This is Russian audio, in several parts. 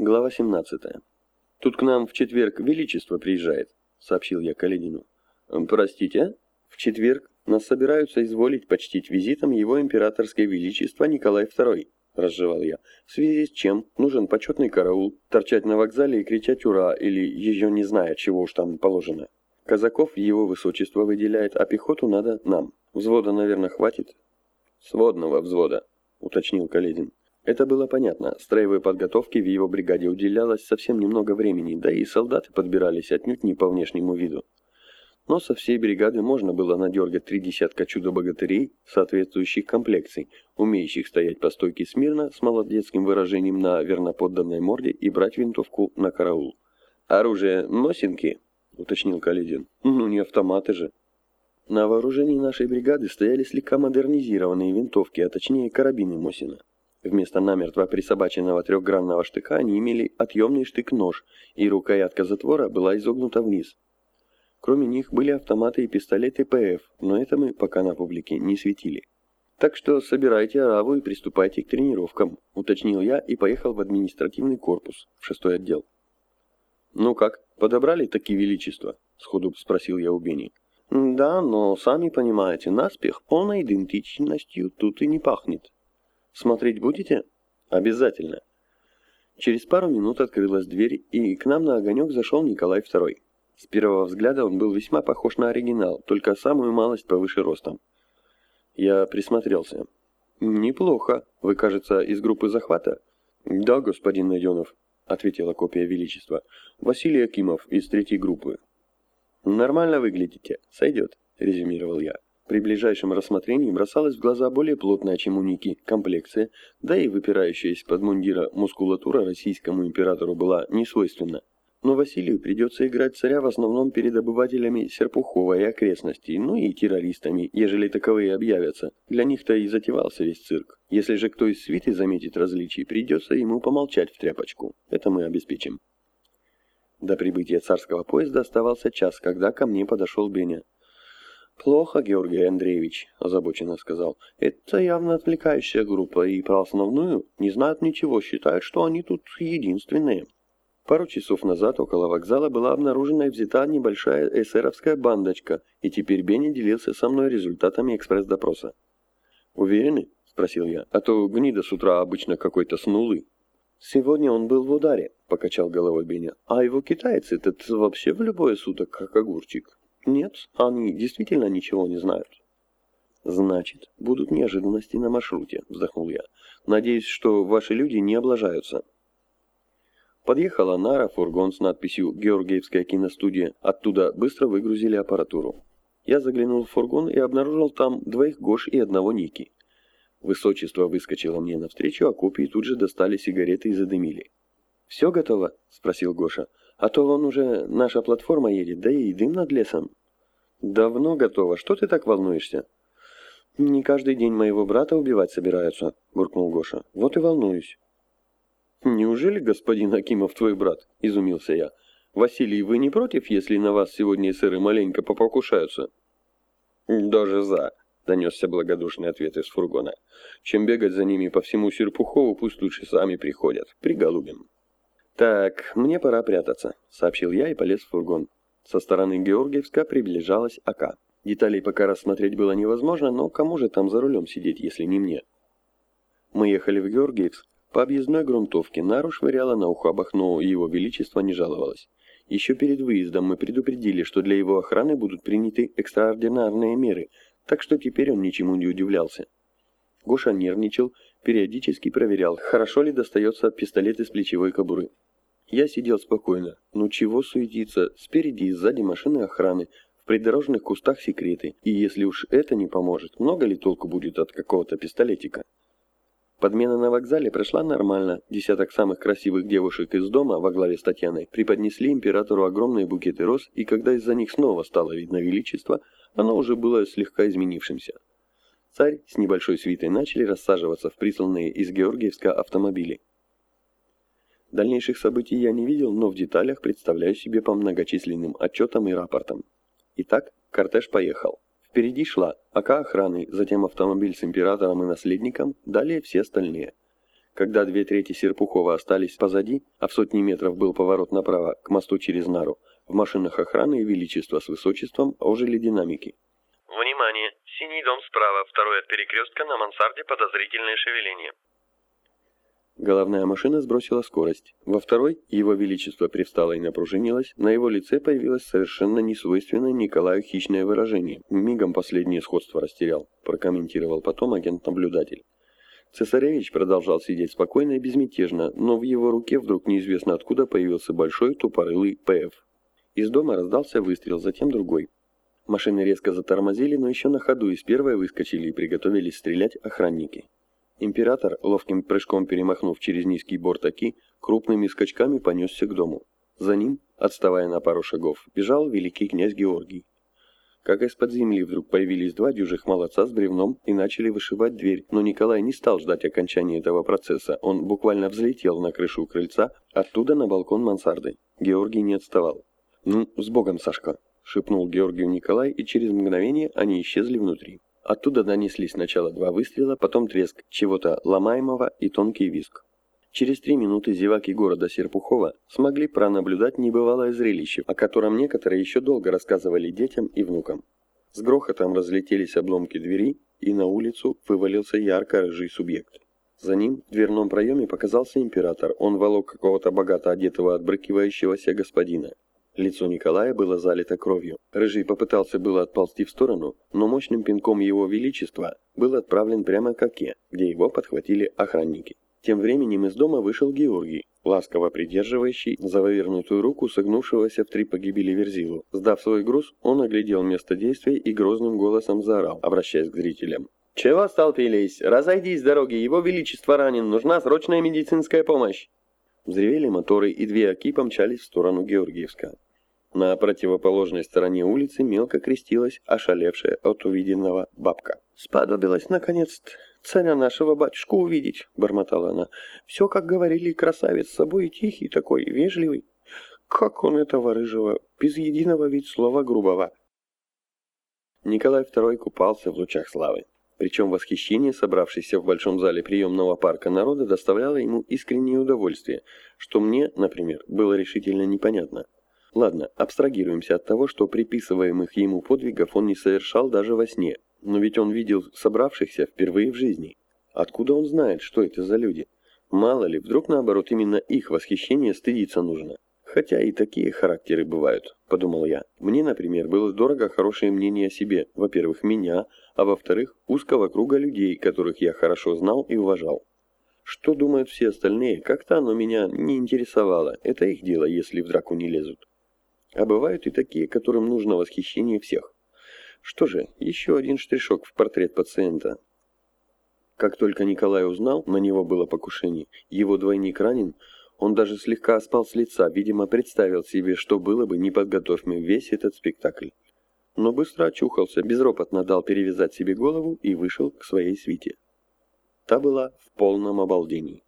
Глава 17. «Тут к нам в четверг Величество приезжает», — сообщил я Каледину. «Простите?» «В четверг нас собираются изволить почтить визитом его императорское величество Николай II», — разжевал я. «В связи с чем нужен почетный караул, торчать на вокзале и кричать «Ура!» или еще не зная, чего уж там положено. Казаков его высочество выделяет, а пехоту надо нам. Взвода, наверное, хватит?» «Сводного взвода», — уточнил Каледин. Это было понятно. Строевой подготовке в его бригаде уделялось совсем немного времени, да и солдаты подбирались отнюдь не по внешнему виду. Но со всей бригады можно было надергать три десятка чудо-богатырей, соответствующих комплекций, умеющих стоять по стойке смирно с молодецким выражением на верноподданной морде и брать винтовку на караул. «Оружие носинки?» — уточнил Каледин. «Ну, не автоматы же». На вооружении нашей бригады стояли слегка модернизированные винтовки, а точнее карабины Мосина. Вместо намертво присобаченного трехгранного штыка они имели отъемный штык-нож, и рукоятка затвора была изогнута вниз. Кроме них были автоматы и пистолеты ПФ, но это мы пока на публике не светили. «Так что собирайте араву и приступайте к тренировкам», — уточнил я и поехал в административный корпус, в шестой отдел. «Ну как, подобрали такие величества?» — сходу спросил я у Бени. «Да, но, сами понимаете, наспех полной идентичностью тут и не пахнет», Смотреть будете? Обязательно. Через пару минут открылась дверь, и к нам на огонек зашел Николай II. С первого взгляда он был весьма похож на оригинал, только самую малость повыше ростом. Я присмотрелся. «Неплохо. Вы, кажется, из группы захвата?» «Да, господин Найденов», — ответила копия Величества. «Василий Акимов из третьей группы». «Нормально выглядите. Сойдет», — резюмировал я. При ближайшем рассмотрении бросалась в глаза более плотная, чем у Ники, комплекция, да и выпирающая из-под мундира мускулатура российскому императору была не свойственна. Но Василию придется играть царя в основном перед обывателями Серпухова и окрестностей, ну и террористами, ежели таковые объявятся. Для них-то и затевался весь цирк. Если же кто из свиты заметит различий, придется ему помолчать в тряпочку. Это мы обеспечим. До прибытия царского поезда оставался час, когда ко мне подошел Беня. «Плохо, Георгий Андреевич», – озабоченно сказал. «Это явно отвлекающая группа, и про основную не знают ничего, считают, что они тут единственные». Пару часов назад около вокзала была обнаружена и взята небольшая эсеровская бандочка, и теперь Бенни делился со мной результатами экспресс-допроса. «Уверены?» – спросил я. «А то гнида с утра обычно какой-то снулый». «Сегодня он был в ударе», – покачал головой Беня. «А его китайцы этот вообще в любое суток как огурчик». Нет, они действительно ничего не знают. Значит, будут неожиданности на маршруте, вздохнул я. Надеюсь, что ваши люди не облажаются. Подъехала Нара, фургон с надписью «Георгиевская киностудия». Оттуда быстро выгрузили аппаратуру. Я заглянул в фургон и обнаружил там двоих Гош и одного Ники. Высочество выскочило мне навстречу, а копии тут же достали сигареты и задымили. «Все готово?» – спросил Гоша. А то вон уже наша платформа едет, да и дым над лесом. Давно готово. Что ты так волнуешься? Не каждый день моего брата убивать собираются, буркнул Гоша. Вот и волнуюсь. Неужели господин Акимов твой брат? Изумился я. Василий, вы не против, если на вас сегодня сыры маленько попокушаются? Даже за, донесся благодушный ответ из фургона. Чем бегать за ними по всему Серпухову, пусть лучше сами приходят. Приголубим. «Так, мне пора прятаться», — сообщил я и полез в фургон. Со стороны Георгиевска приближалась АК. Деталей пока рассмотреть было невозможно, но кому же там за рулем сидеть, если не мне? Мы ехали в Георгиевск. По объездной грунтовке Нару швыряла на ухабах, но его величество не жаловалось. Еще перед выездом мы предупредили, что для его охраны будут приняты экстраординарные меры, так что теперь он ничему не удивлялся. Гоша нервничал, периодически проверял, хорошо ли достается пистолет из плечевой кобуры. Я сидел спокойно. Ну чего суетиться? Спереди и сзади машины охраны, в придорожных кустах секреты. И если уж это не поможет, много ли толку будет от какого-то пистолетика? Подмена на вокзале прошла нормально. Десяток самых красивых девушек из дома во главе с Татьяной преподнесли императору огромные букеты роз, и когда из-за них снова стало видно величество, оно уже было слегка изменившимся. Царь с небольшой свитой начали рассаживаться в присланные из Георгиевска автомобили. Дальнейших событий я не видел, но в деталях представляю себе по многочисленным отчетам и рапортам. Итак, кортеж поехал. Впереди шла АК охраны, затем автомобиль с императором и наследником, далее все остальные. Когда две трети Серпухова остались позади, а в сотни метров был поворот направо, к мосту через Нару, в машинах охраны и величества с высочеством ожили динамики. «Внимание! Синий дом справа, второй от перекрестка, на мансарде подозрительное шевеление». Головная машина сбросила скорость. Во второй его величество привстало и напружинилось, на его лице появилось совершенно несвойственное Николаю хищное выражение. Мигом последнее сходство растерял, прокомментировал потом агент-наблюдатель. Цесаревич продолжал сидеть спокойно и безмятежно, но в его руке вдруг неизвестно откуда появился большой тупорылый ПФ. Из дома раздался выстрел, затем другой. Машины резко затормозили, но еще на ходу из первой выскочили и приготовились стрелять охранники. Император, ловким прыжком перемахнув через низкий борт Оки, крупными скачками понесся к дому. За ним, отставая на пару шагов, бежал великий князь Георгий. Как из-под земли вдруг появились два дюжих молодца с бревном и начали вышивать дверь, но Николай не стал ждать окончания этого процесса. Он буквально взлетел на крышу крыльца, оттуда на балкон мансарды. Георгий не отставал. «Ну, с Богом, Сашка!» — шепнул Георгию Николай, и через мгновение они исчезли внутри. Оттуда донеслись сначала два выстрела, потом треск чего-то ломаемого и тонкий виск. Через три минуты зеваки города Серпухова смогли пронаблюдать небывалое зрелище, о котором некоторые еще долго рассказывали детям и внукам. С грохотом разлетелись обломки двери, и на улицу вывалился ярко-рыжий субъект. За ним в дверном проеме показался император. Он волок какого-то богато одетого отбрыкивающегося господина. Лицо Николая было залито кровью. Рыжий попытался было отползти в сторону, но мощным пинком его величества был отправлен прямо к оке, где его подхватили охранники. Тем временем из дома вышел Георгий, ласково придерживающий за вывернутую руку согнувшегося в три погибели Верзилу. Сдав свой груз, он оглядел место действия и грозным голосом заорал, обращаясь к зрителям. «Чего столпились? Разойдись с дороги, его величество ранен, нужна срочная медицинская помощь!» Взревели моторы, и две оки помчались в сторону Георгиевска. На противоположной стороне улицы мелко крестилась ошалевшая от увиденного бабка. «Сподобилась, наконец царя нашего батюшку увидеть», — бормотала она. «Все, как говорили, красавец с собой, тихий такой, вежливый. Как он этого рыжего, без единого вид слова грубого». Николай II купался в лучах славы. Причем восхищение, собравшееся в большом зале приемного парка народа, доставляло ему искреннее удовольствие, что мне, например, было решительно непонятно. Ладно, абстрагируемся от того, что приписываемых ему подвигов он не совершал даже во сне. Но ведь он видел собравшихся впервые в жизни. Откуда он знает, что это за люди? Мало ли, вдруг наоборот именно их восхищение стыдиться нужно. Хотя и такие характеры бывают, подумал я. Мне, например, было дорого хорошее мнение о себе. Во-первых, меня, а во-вторых, узкого круга людей, которых я хорошо знал и уважал. Что думают все остальные, как-то оно меня не интересовало. Это их дело, если в драку не лезут. А бывают и такие, которым нужно восхищение всех. Что же, еще один штришок в портрет пациента. Как только Николай узнал, на него было покушение, его двойник ранен, он даже слегка спал с лица, видимо, представил себе, что было бы, не подготовь весь этот спектакль. Но быстро очухался, безропотно дал перевязать себе голову и вышел к своей свите. Та была в полном обалдении.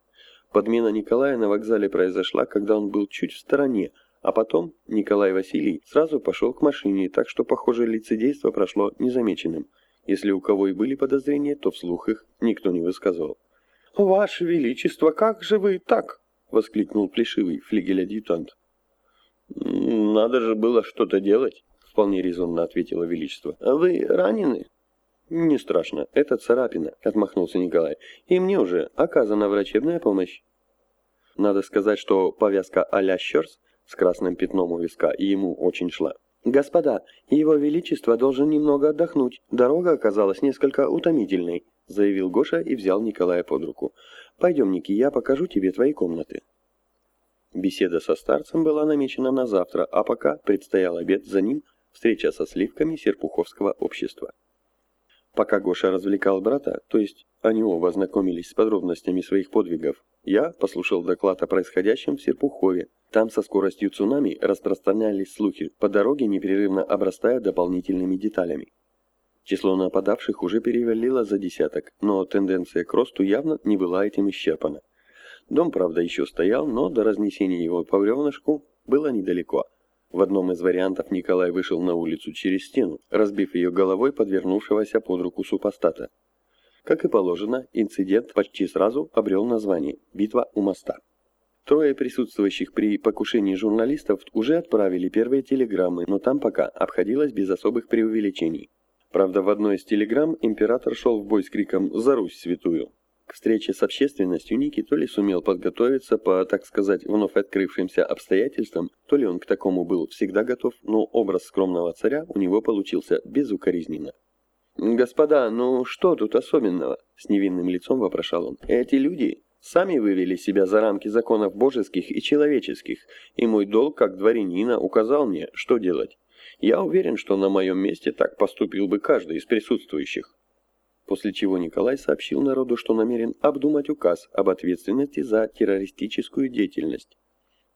Подмена Николая на вокзале произошла, когда он был чуть в стороне, а потом Николай Василий сразу пошел к машине, так что, похоже, лицедейство прошло незамеченным. Если у кого и были подозрения, то вслух их никто не высказывал. «Ваше Величество, как же вы так?» — воскликнул плешивый флигель-адъютант. «Надо же было что-то делать», — вполне резонно ответило Величество. «А вы ранены?» «Не страшно, это царапина», — отмахнулся Николай. «И мне уже оказана врачебная помощь». Надо сказать, что повязка а-ля Щерс с красным пятном у виска, и ему очень шла. «Господа, его величество должен немного отдохнуть. Дорога оказалась несколько утомительной», — заявил Гоша и взял Николая под руку. «Пойдем, Ники, я покажу тебе твои комнаты». Беседа со старцем была намечена на завтра, а пока предстоял обед за ним, встреча со сливками Серпуховского общества. Пока Гоша развлекал брата, то есть они оба знакомились с подробностями своих подвигов, я послушал доклад о происходящем в Серпухове, там со скоростью цунами распространялись слухи, по дороге непрерывно обрастая дополнительными деталями. Число нападавших уже перевалило за десяток, но тенденция к росту явно не была этим исчерпана. Дом, правда, еще стоял, но до разнесения его по бревнышку было недалеко. В одном из вариантов Николай вышел на улицу через стену, разбив ее головой подвернувшегося под руку супостата. Как и положено, инцидент почти сразу обрел название «Битва у моста». Трое присутствующих при покушении журналистов уже отправили первые телеграммы, но там пока обходилось без особых преувеличений. Правда, в одной из телеграмм император шел в бой с криком «За Русь святую!». К встрече с общественностью Ники то ли сумел подготовиться по, так сказать, вновь открывшимся обстоятельствам, то ли он к такому был всегда готов, но образ скромного царя у него получился безукоризненно. «Господа, ну что тут особенного?» — с невинным лицом вопрошал он. «Эти люди сами вывели себя за рамки законов божеских и человеческих, и мой долг как дворянина указал мне, что делать. Я уверен, что на моем месте так поступил бы каждый из присутствующих». После чего Николай сообщил народу, что намерен обдумать указ об ответственности за террористическую деятельность.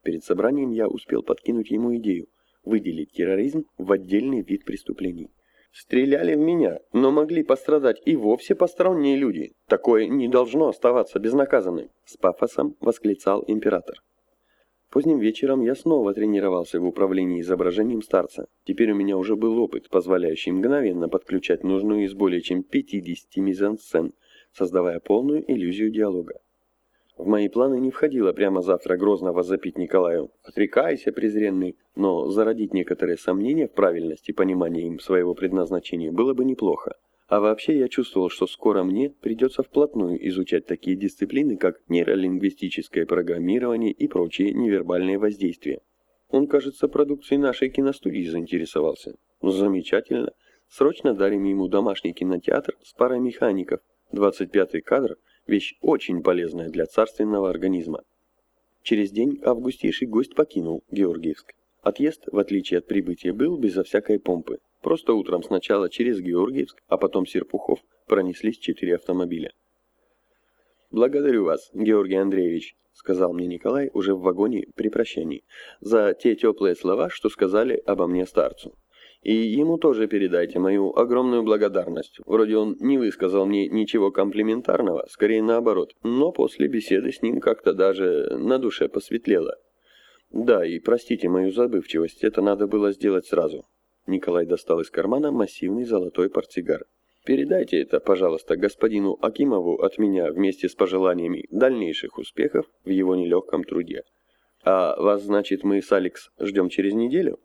Перед собранием я успел подкинуть ему идею выделить терроризм в отдельный вид преступлений. Стреляли в меня, но могли пострадать и вовсе посторонние люди. Такое не должно оставаться безнаказанным, с пафосом восклицал император. Поздним вечером я снова тренировался в управлении изображением старца. Теперь у меня уже был опыт, позволяющий мгновенно подключать нужную из более чем 50 мизансцен, создавая полную иллюзию диалога. В мои планы не входило прямо завтра грозно возопить Николаю «Отрекайся, презренный», но зародить некоторые сомнения в правильности понимания им своего предназначения было бы неплохо. А вообще я чувствовал, что скоро мне придется вплотную изучать такие дисциплины, как нейролингвистическое программирование и прочие невербальные воздействия. Он, кажется, продукцией нашей киностудии заинтересовался. Замечательно. Срочно дарим ему домашний кинотеатр с парой механиков. 25-й кадр – Вещь очень полезная для царственного организма. Через день августейший гость покинул Георгиевск. Отъезд, в отличие от прибытия, был безо всякой помпы. Просто утром сначала через Георгиевск, а потом Серпухов пронеслись четыре автомобиля. «Благодарю вас, Георгий Андреевич», — сказал мне Николай уже в вагоне при прощании, «за те теплые слова, что сказали обо мне старцу. И ему тоже передайте мою огромную благодарность. Вроде он не высказал мне ничего комплиментарного, скорее наоборот, но после беседы с ним как-то даже на душе посветлело. Да, и простите мою забывчивость, это надо было сделать сразу. Николай достал из кармана массивный золотой портсигар. Передайте это, пожалуйста, господину Акимову от меня вместе с пожеланиями дальнейших успехов в его нелегком труде. А вас, значит, мы с Алекс ждем через неделю?